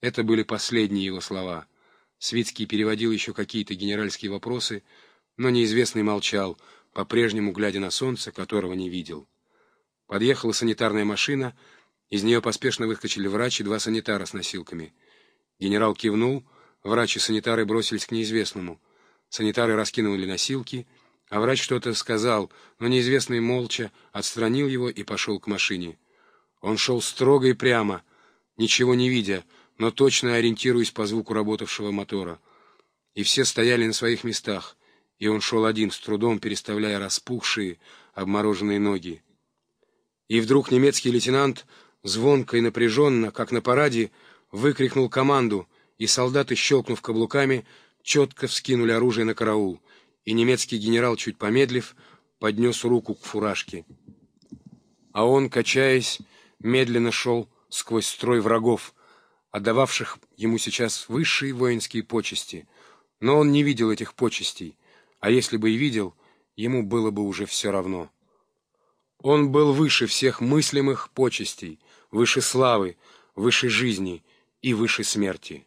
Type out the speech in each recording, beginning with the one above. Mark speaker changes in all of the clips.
Speaker 1: Это были последние его слова. Свицкий переводил еще какие-то генеральские вопросы, но неизвестный молчал, по-прежнему глядя на солнце, которого не видел. Подъехала санитарная машина, из нее поспешно выскочили врач и два санитара с носилками. Генерал кивнул, врач и санитары бросились к неизвестному. Санитары раскинули носилки, а врач что-то сказал, но неизвестный молча отстранил его и пошел к машине. Он шел строго и прямо, ничего не видя, но точно ориентируясь по звуку работавшего мотора. И все стояли на своих местах, и он шел один, с трудом переставляя распухшие, обмороженные ноги. И вдруг немецкий лейтенант, звонко и напряженно, как на параде, выкрикнул команду, и солдаты, щелкнув каблуками, четко вскинули оружие на караул, и немецкий генерал, чуть помедлив, поднес руку к фуражке. А он, качаясь, медленно шел сквозь строй врагов, отдававших ему сейчас высшие воинские почести. Но он не видел этих почестей, а если бы и видел, ему было бы уже все равно. Он был выше всех мыслимых почестей, выше славы, выше жизни и выше смерти.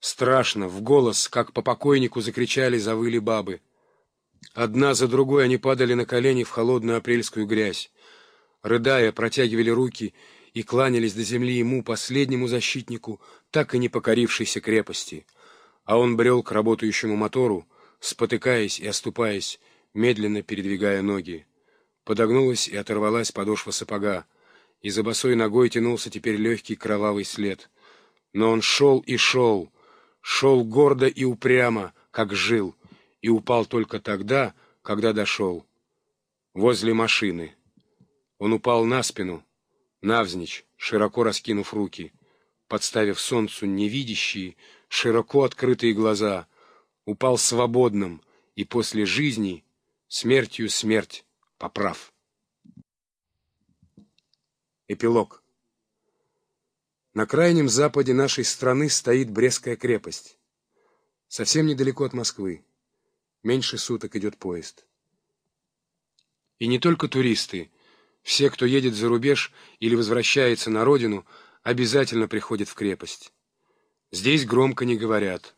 Speaker 1: Страшно, в голос, как по покойнику закричали, завыли бабы. Одна за другой они падали на колени в холодную апрельскую грязь. Рыдая, протягивали руки и кланялись до земли ему, последнему защитнику, так и не покорившейся крепости. А он брел к работающему мотору, спотыкаясь и оступаясь, медленно передвигая ноги. Подогнулась и оторвалась подошва сапога, и за босой ногой тянулся теперь легкий кровавый след. Но он шел и шел, шел гордо и упрямо, как жил, и упал только тогда, когда дошел. Возле машины. Он упал на спину, навзничь, широко раскинув руки, подставив солнцу невидящие, широко открытые глаза, упал свободным и после жизни смертью смерть поправ. Эпилог. На крайнем западе нашей страны стоит Брестская крепость. Совсем недалеко от Москвы. Меньше суток идет поезд. И не только туристы, все, кто едет за рубеж или возвращается на родину, обязательно приходят в крепость. Здесь громко не говорят.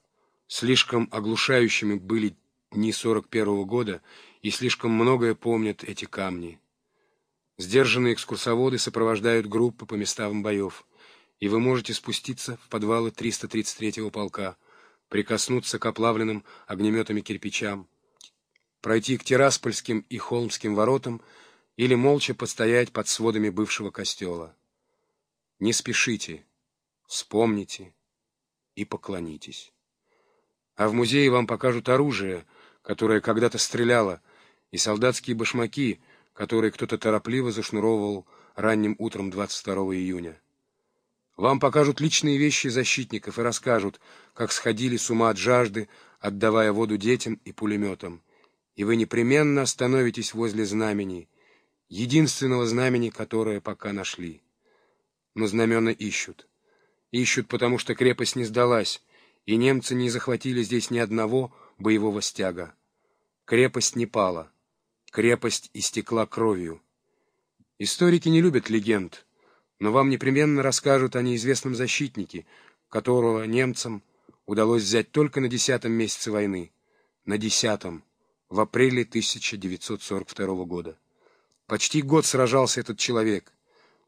Speaker 1: Слишком оглушающими были дни 41-го года, и слишком многое помнят эти камни. Сдержанные экскурсоводы сопровождают группы по местам боев, и вы можете спуститься в подвалы 333-го полка, прикоснуться к оплавленным огнеметами кирпичам, пройти к Тираспольским и Холмским воротам или молча постоять под сводами бывшего костела. Не спешите, вспомните и поклонитесь. А в музее вам покажут оружие, которое когда-то стреляло, и солдатские башмаки, которые кто-то торопливо зашнуровывал ранним утром 22 июня. Вам покажут личные вещи защитников и расскажут, как сходили с ума от жажды, отдавая воду детям и пулеметам. И вы непременно остановитесь возле знамени, единственного знамени, которое пока нашли. Но знамена ищут. Ищут, потому что крепость не сдалась, и немцы не захватили здесь ни одного боевого стяга. Крепость не пала. Крепость истекла кровью. Историки не любят легенд, но вам непременно расскажут о неизвестном защитнике, которого немцам удалось взять только на десятом месяце войны. На десятом, в апреле 1942 года. Почти год сражался этот человек.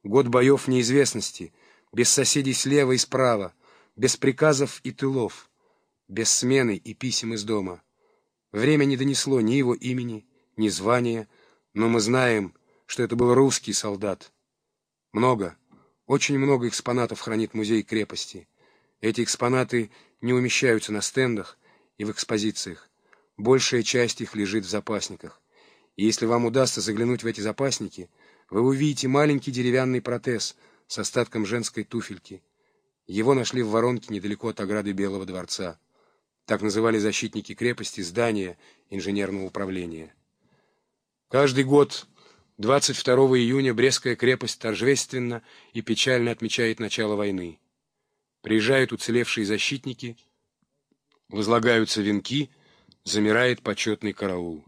Speaker 1: Год боев неизвестности, без соседей слева и справа, без приказов и тылов, без смены и писем из дома. Время не донесло ни его имени, ни звания, но мы знаем, что это был русский солдат. Много, очень много экспонатов хранит музей крепости. Эти экспонаты не умещаются на стендах и в экспозициях. Большая часть их лежит в запасниках. И если вам удастся заглянуть в эти запасники, вы увидите маленький деревянный протез с остатком женской туфельки. Его нашли в воронке недалеко от ограды Белого дворца. Так называли защитники крепости здания инженерного управления. Каждый год 22 июня Брестская крепость торжественно и печально отмечает начало войны. Приезжают уцелевшие защитники, возлагаются венки, замирает почетный караул.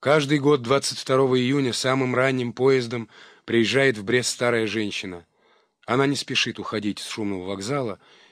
Speaker 1: Каждый год 22 июня самым ранним поездом приезжает в Брест старая женщина. Она не спешит уходить с шумного вокзала